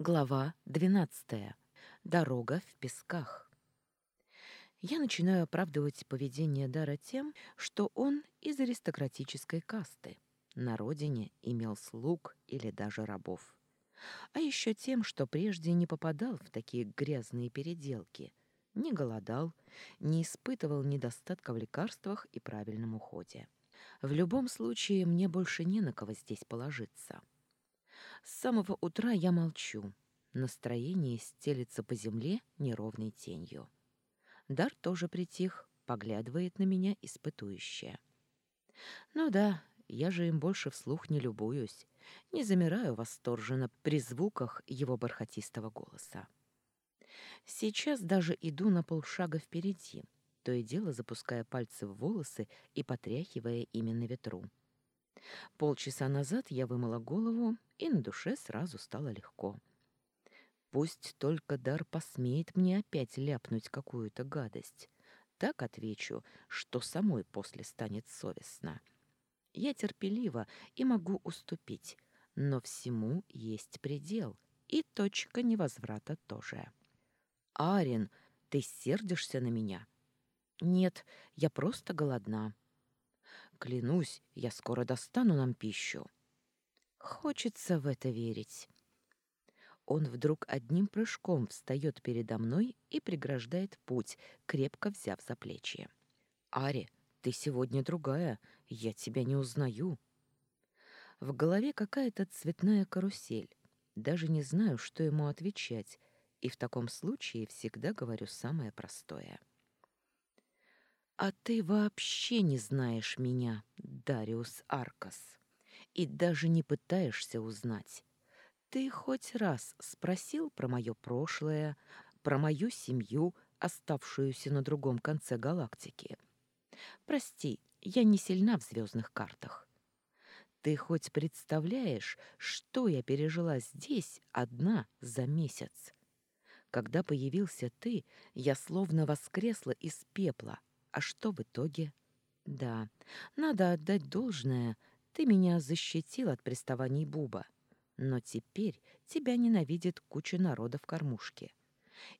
Глава 12. Дорога в песках. Я начинаю оправдывать поведение Дара тем, что он из аристократической касты. На родине имел слуг или даже рабов. А еще тем, что прежде не попадал в такие грязные переделки, не голодал, не испытывал недостатка в лекарствах и правильном уходе. В любом случае, мне больше не на кого здесь положиться. С самого утра я молчу. Настроение стелится по земле неровной тенью. Дар тоже притих, поглядывает на меня испытующе. Ну да, я же им больше вслух не любуюсь, не замираю восторженно при звуках его бархатистого голоса. Сейчас даже иду на полшага впереди, то и дело запуская пальцы в волосы и потряхивая ими на ветру. Полчаса назад я вымыла голову, и на душе сразу стало легко. Пусть только дар посмеет мне опять ляпнуть какую-то гадость. Так отвечу, что самой после станет совестно. Я терпелива и могу уступить, но всему есть предел, и точка невозврата тоже. «Арин, ты сердишься на меня?» «Нет, я просто голодна». «Клянусь, я скоро достану нам пищу». Хочется в это верить. Он вдруг одним прыжком встает передо мной и преграждает путь, крепко взяв за плечи. «Ари, ты сегодня другая, я тебя не узнаю». В голове какая-то цветная карусель. Даже не знаю, что ему отвечать, и в таком случае всегда говорю самое простое. «А ты вообще не знаешь меня, Дариус Аркас» и даже не пытаешься узнать. Ты хоть раз спросил про мое прошлое, про мою семью, оставшуюся на другом конце галактики? Прости, я не сильна в звездных картах. Ты хоть представляешь, что я пережила здесь одна за месяц? Когда появился ты, я словно воскресла из пепла. А что в итоге? Да, надо отдать должное, ты меня защитил от приставаний Буба, но теперь тебя ненавидит куча народа в кормушке.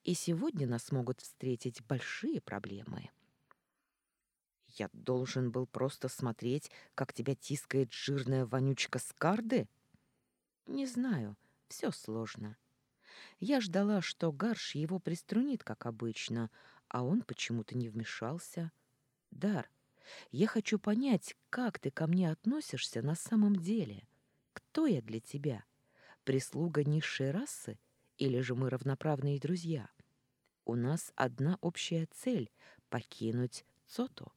И сегодня нас могут встретить большие проблемы. Я должен был просто смотреть, как тебя тискает жирная вонючка Скарды? Не знаю, все сложно. Я ждала, что Гарш его приструнит, как обычно, а он почему-то не вмешался. Дар, я хочу понять, как ты ко мне относишься на самом деле. Кто я для тебя? Прислуга низшей расы или же мы равноправные друзья? У нас одна общая цель — покинуть Цото.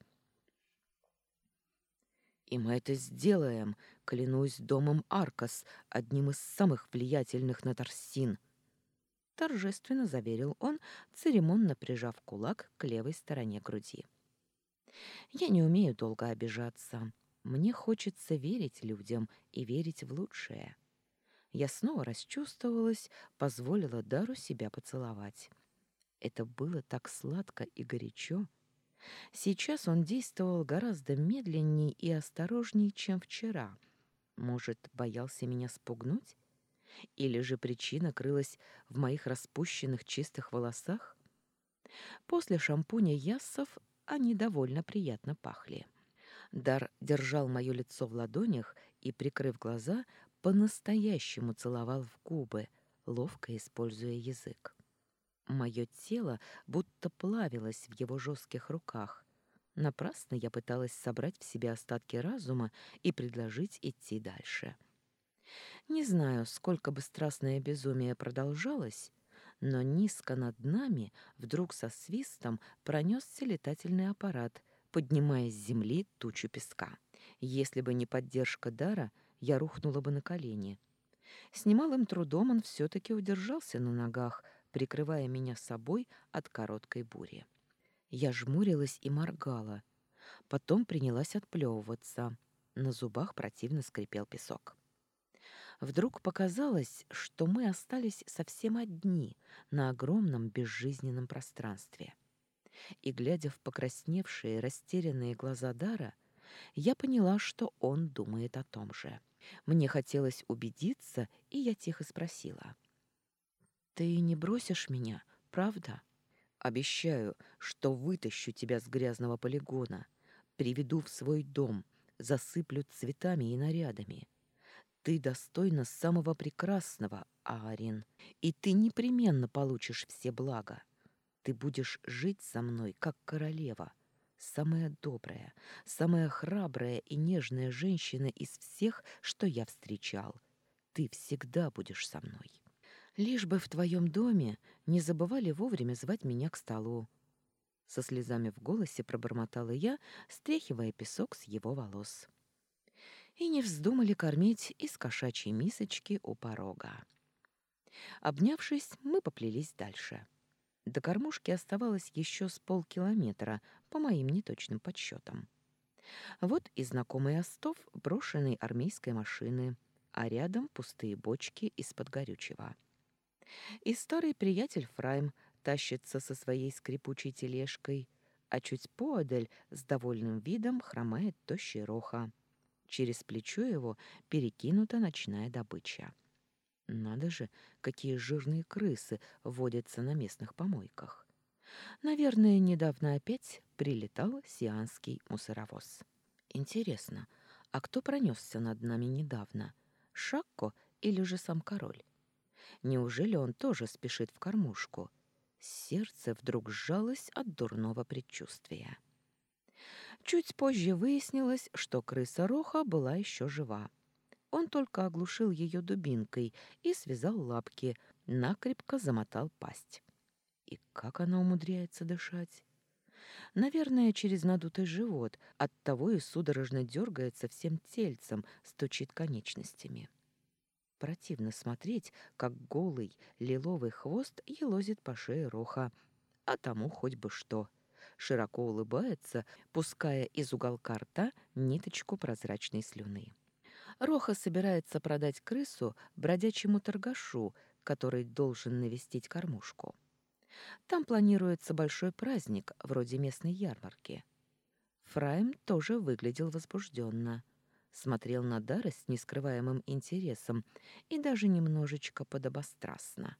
И мы это сделаем, клянусь домом Аркас, одним из самых влиятельных на Торсин. Торжественно заверил он, церемонно прижав кулак к левой стороне груди. Я не умею долго обижаться. Мне хочется верить людям и верить в лучшее. Я снова расчувствовалась, позволила Дару себя поцеловать. Это было так сладко и горячо. Сейчас он действовал гораздо медленнее и осторожнее, чем вчера. Может, боялся меня спугнуть? Или же причина крылась в моих распущенных чистых волосах? После шампуня Яссов они довольно приятно пахли. Дар держал мое лицо в ладонях и, прикрыв глаза, по-настоящему целовал в губы, ловко используя язык. Мое тело будто плавилось в его жестких руках. Напрасно я пыталась собрать в себе остатки разума и предложить идти дальше. Не знаю, сколько бы страстное безумие продолжалось, но низко над нами вдруг со свистом пронесся летательный аппарат, поднимая с земли тучу песка. Если бы не поддержка Дара, я рухнула бы на колени. С немалым трудом он все-таки удержался на ногах, прикрывая меня собой от короткой бури. Я жмурилась и моргала. Потом принялась отплевываться. На зубах противно скрипел песок. Вдруг показалось, что мы остались совсем одни на огромном безжизненном пространстве. И, глядя в покрасневшие, растерянные глаза Дара, я поняла, что он думает о том же. Мне хотелось убедиться, и я тихо спросила. Ты не бросишь меня, правда? Обещаю, что вытащу тебя с грязного полигона, приведу в свой дом, засыплю цветами и нарядами. Ты достойна самого прекрасного, Аарин, и ты непременно получишь все блага. Ты будешь жить со мной, как королева, самая добрая, самая храбрая и нежная женщина из всех, что я встречал. Ты всегда будешь со мной. Лишь бы в твоем доме не забывали вовремя звать меня к столу. Со слезами в голосе пробормотала я, стряхивая песок с его волос. И не вздумали кормить из кошачьей мисочки у порога. Обнявшись, мы поплелись дальше. До кормушки оставалось еще с полкилометра, по моим неточным подсчетам. Вот и знакомый остов брошенной армейской машины, а рядом пустые бочки из-под горючего. И старый приятель Фрайм тащится со своей скрипучей тележкой, а чуть поодаль с довольным видом хромает тощий роха. Через плечо его перекинута ночная добыча. Надо же, какие жирные крысы водятся на местных помойках. Наверное, недавно опять прилетал сианский мусоровоз. Интересно, а кто пронесся над нами недавно? Шакко или же сам король? Неужели он тоже спешит в кормушку? Сердце вдруг сжалось от дурного предчувствия. Чуть позже выяснилось, что крыса Роха была еще жива. Он только оглушил ее дубинкой и связал лапки, накрепко замотал пасть. И как она умудряется дышать? Наверное, через надутый живот, оттого и судорожно дергается всем тельцем, стучит конечностями. Противно смотреть, как голый лиловый хвост елозит по шее роха, а тому хоть бы что. Широко улыбается, пуская из уголка рта ниточку прозрачной слюны. Роха собирается продать крысу бродячему торгашу, который должен навестить кормушку. Там планируется большой праздник, вроде местной ярмарки. Фрайм тоже выглядел возбужденно смотрел на Дара с нескрываемым интересом и даже немножечко подобострастно.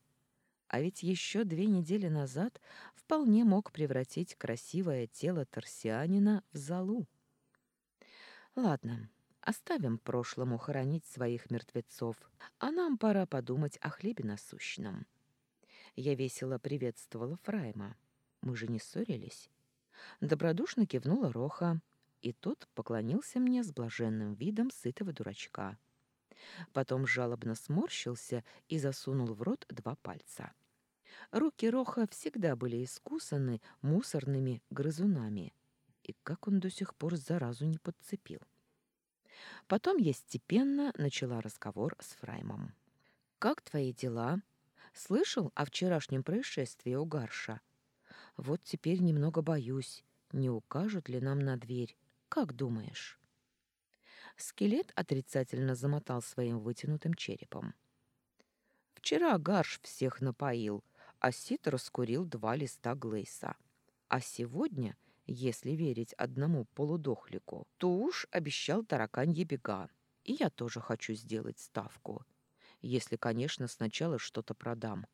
А ведь еще две недели назад вполне мог превратить красивое тело торсианина в залу. Ладно, оставим прошлому хоронить своих мертвецов, а нам пора подумать о хлебе насущном. Я весело приветствовала Фрайма. Мы же не ссорились. Добродушно кивнула Роха, и тот поклонился мне с блаженным видом сытого дурачка. Потом жалобно сморщился и засунул в рот два пальца. Руки Роха всегда были искусаны мусорными грызунами, и как он до сих пор заразу не подцепил. Потом я степенно начала разговор с Фраймом. «Как твои дела? Слышал о вчерашнем происшествии у Гарша? Вот теперь немного боюсь, не укажут ли нам на дверь, как думаешь?» Скелет отрицательно замотал своим вытянутым черепом. «Вчера Гарш всех напоил, а Сит раскурил два листа Глейса. А сегодня, если верить одному полудохлику, то уж обещал тараканье бега. И я тоже хочу сделать ставку. Если, конечно, сначала что-то продам.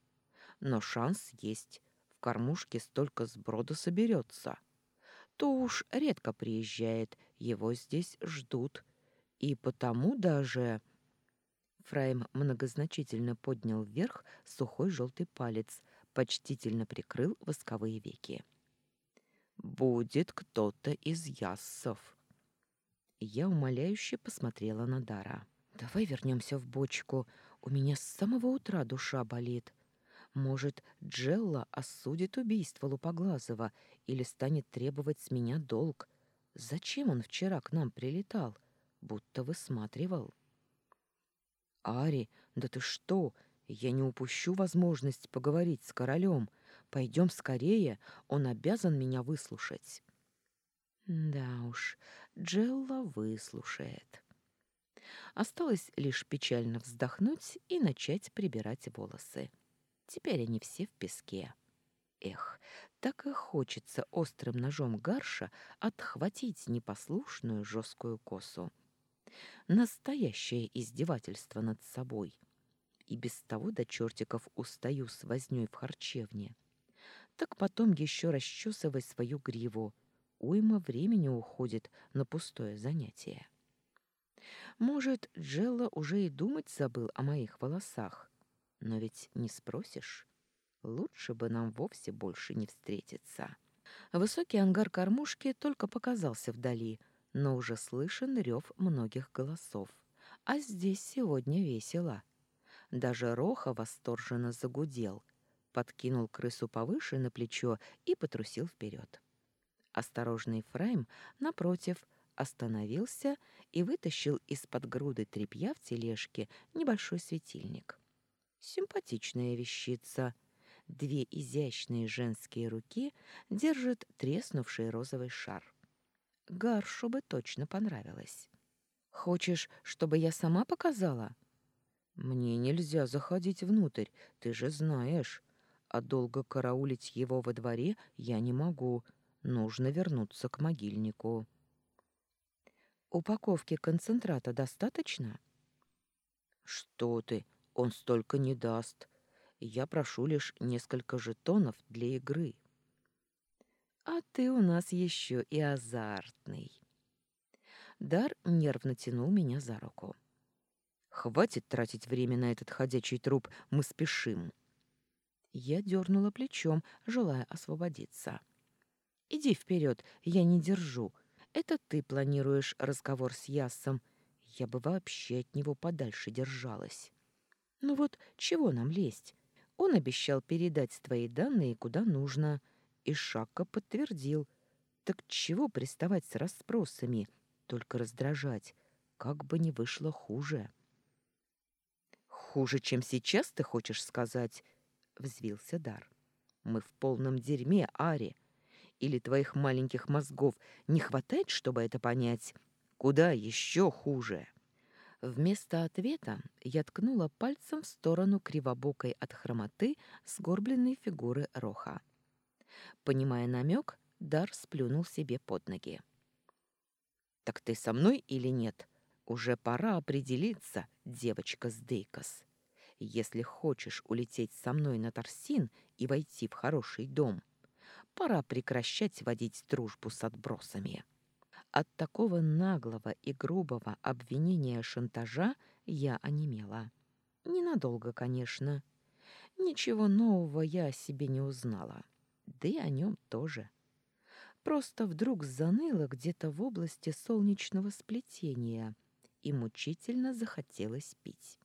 Но шанс есть. В кормушке столько сброда соберется то уж редко приезжает, его здесь ждут. И потому даже...» Фрайм многозначительно поднял вверх сухой желтый палец, почтительно прикрыл восковые веки. «Будет кто-то из яссов». Я умоляюще посмотрела на Дара. «Давай вернемся в бочку. У меня с самого утра душа болит. Может, Джелла осудит убийство Лупоглазова или станет требовать с меня долг. Зачем он вчера к нам прилетал? Будто высматривал. «Ари, да ты что? Я не упущу возможность поговорить с королем. Пойдем скорее, он обязан меня выслушать». Да уж, Джелла выслушает. Осталось лишь печально вздохнуть и начать прибирать волосы. Теперь они все в песке. Эх, так и хочется острым ножом гарша отхватить непослушную жесткую косу. Настоящее издевательство над собой. И без того до чертиков устаю с вознёй в харчевне. Так потом еще расчесывай свою гриву. Уйма времени уходит на пустое занятие. Может, Джелла уже и думать забыл о моих волосах. Но ведь не спросишь. Лучше бы нам вовсе больше не встретиться. Высокий ангар кормушки только показался вдали, но уже слышен рев многих голосов. А здесь сегодня весело. Даже Роха восторженно загудел, подкинул крысу повыше на плечо и потрусил вперед. Осторожный Фрайм, напротив, остановился и вытащил из-под груды тряпья в тележке небольшой светильник. Симпатичная вещица. Две изящные женские руки держат треснувший розовый шар. Гаршу бы точно понравилось. «Хочешь, чтобы я сама показала?» «Мне нельзя заходить внутрь, ты же знаешь. А долго караулить его во дворе я не могу. Нужно вернуться к могильнику». «Упаковки концентрата достаточно?» «Что ты? Он столько не даст. Я прошу лишь несколько жетонов для игры». «А ты у нас еще и азартный». Дар нервно тянул меня за руку. «Хватит тратить время на этот ходячий труп, мы спешим». Я дернула плечом, желая освободиться. «Иди вперед, я не держу. Это ты планируешь разговор с Ясом. Я бы вообще от него подальше держалась». «Ну вот, чего нам лезть? Он обещал передать твои данные куда нужно». И Шакка подтвердил. Так чего приставать с расспросами? Только раздражать. Как бы не вышло хуже. «Хуже, чем сейчас, ты хочешь сказать?» — взвился Дар. «Мы в полном дерьме, Ари. Или твоих маленьких мозгов не хватает, чтобы это понять? Куда еще хуже?» Вместо ответа я ткнула пальцем в сторону кривобокой от хромоты сгорбленной фигуры Роха. Понимая намек, Дар сплюнул себе под ноги. «Так ты со мной или нет? Уже пора определиться, девочка с Дейкос. Если хочешь улететь со мной на Торсин и войти в хороший дом, пора прекращать водить дружбу с отбросами». От такого наглого и грубого обвинения шантажа я онемела. Ненадолго, конечно. Ничего нового я о себе не узнала да и о нем тоже. Просто вдруг заныло где-то в области солнечного сплетения и мучительно захотелось пить.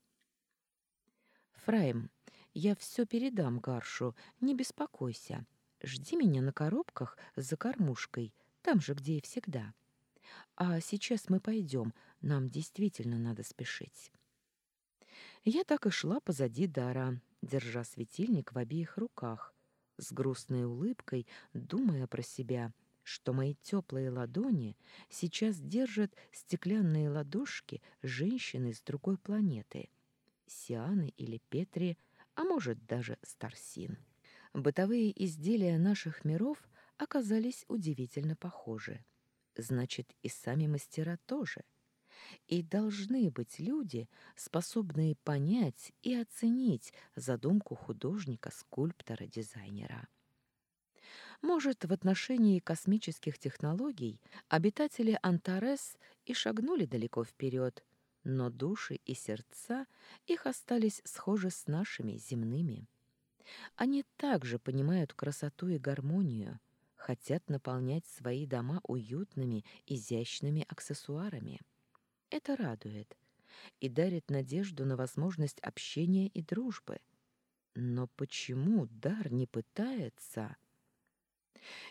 «Фраим, я все передам Гаршу, не беспокойся. Жди меня на коробках за кормушкой, там же, где и всегда. А сейчас мы пойдем, нам действительно надо спешить». Я так и шла позади Дара, держа светильник в обеих руках, с грустной улыбкой, думая про себя, что мои теплые ладони сейчас держат стеклянные ладошки женщины с другой планеты, Сианы или Петри, а может даже Старсин. Бытовые изделия наших миров оказались удивительно похожи. Значит, и сами мастера тоже. И должны быть люди, способные понять и оценить задумку художника, скульптора, дизайнера. Может, в отношении космических технологий обитатели Антарес и шагнули далеко вперед, но души и сердца их остались схожи с нашими земными. Они также понимают красоту и гармонию, хотят наполнять свои дома уютными, изящными аксессуарами. Это радует и дарит надежду на возможность общения и дружбы. Но почему дар не пытается?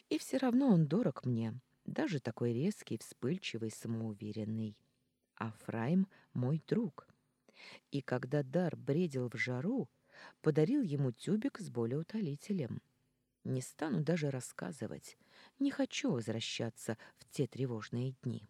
И все равно он дорог мне, даже такой резкий, вспыльчивый, самоуверенный. А Фрайм — мой друг. И когда дар бредил в жару, подарил ему тюбик с болеутолителем. Не стану даже рассказывать, не хочу возвращаться в те тревожные дни.